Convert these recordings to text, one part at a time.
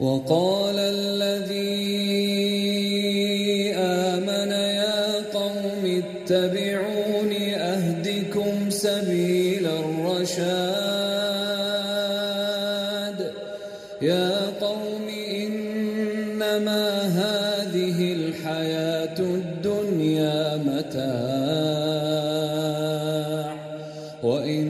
وقال الذي آمن يا قوم اتبعون أهدكم سبيل الرشاد. يا قوم إنما هذه الحياة الدنيا متاع. وإن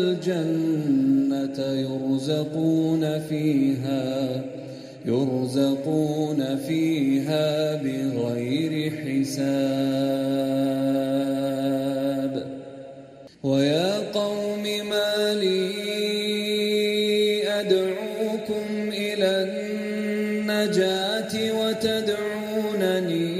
الجنة يرزقون فيها يرزقون فيها بغير حساب. ويا قوم ما لي أدعوكم إلى النجاة وتدعونني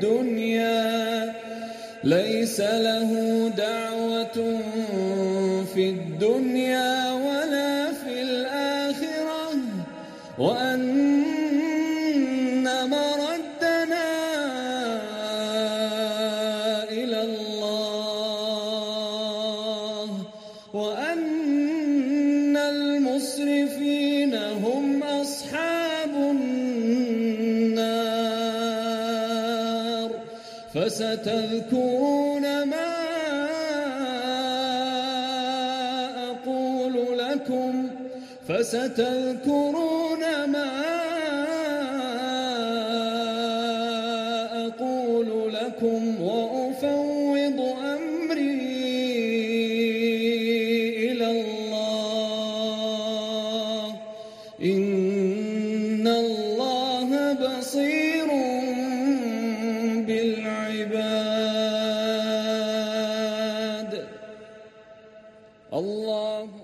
الدنيا ليس له دعوة في الدنيا ولا في الآخرة. وأن فستذكرون ما أقول لكم فستذكرون ما أقول بالعباد الله